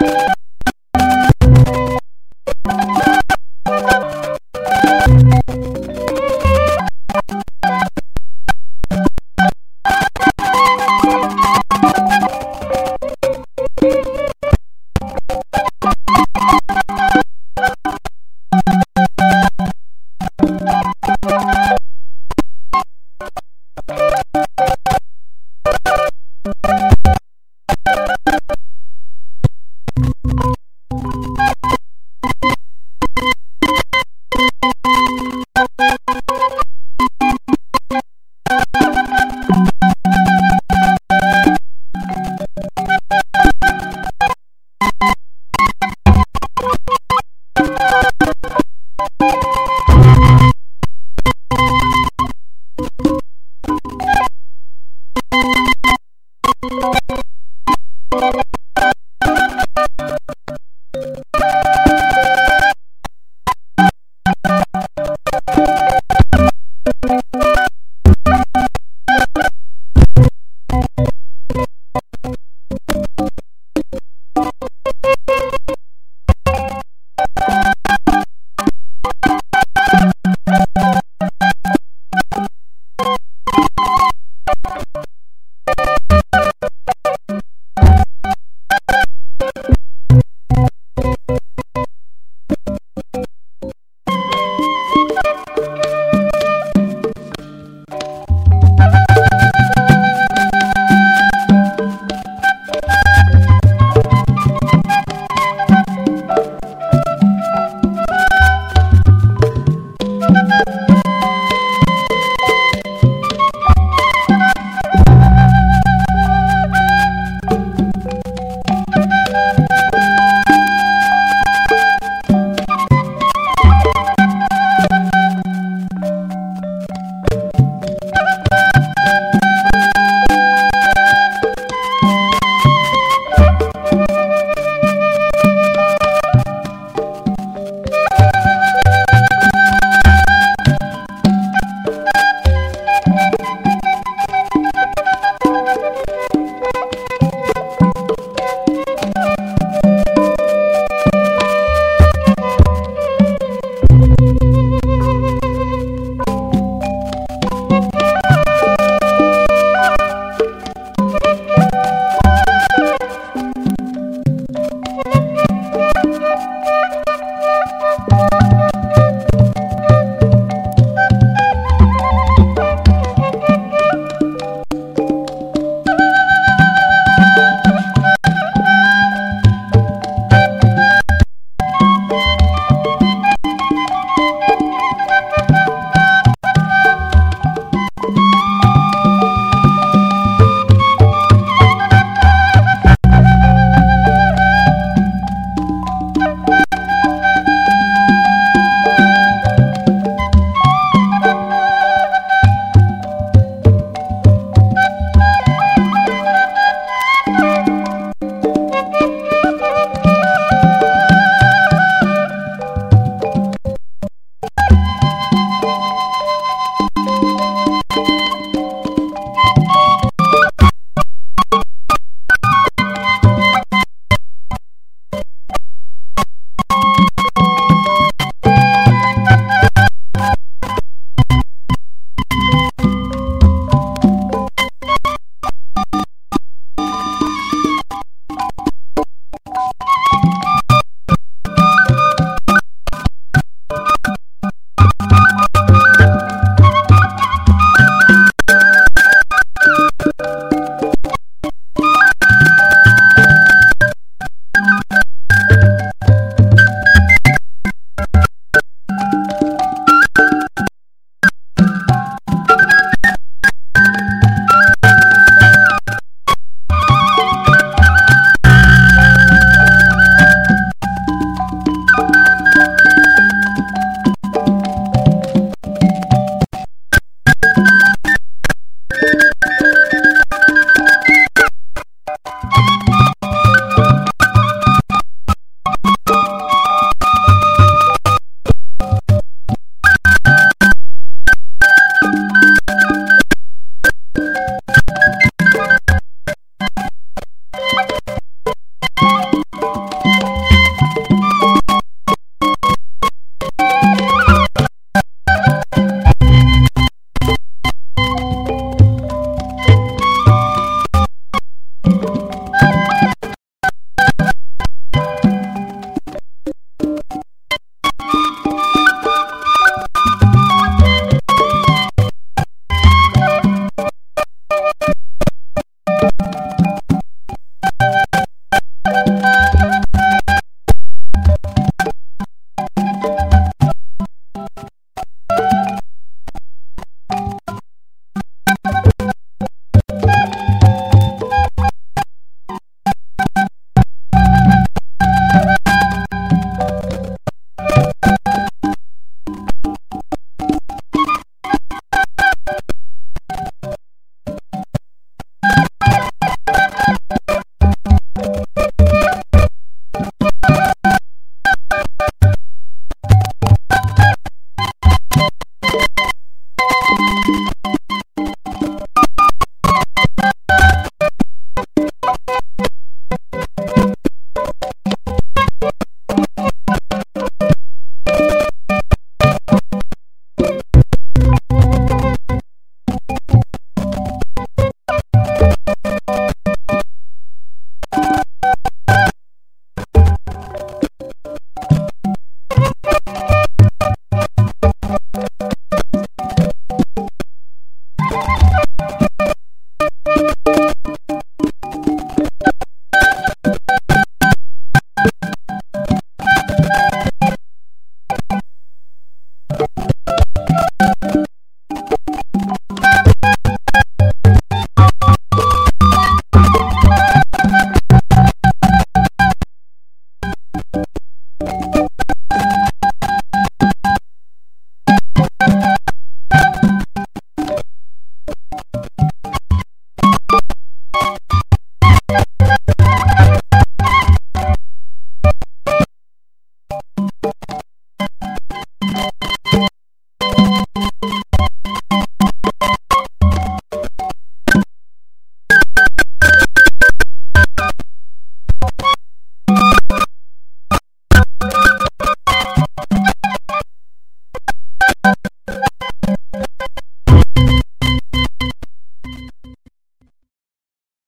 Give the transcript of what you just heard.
you Thank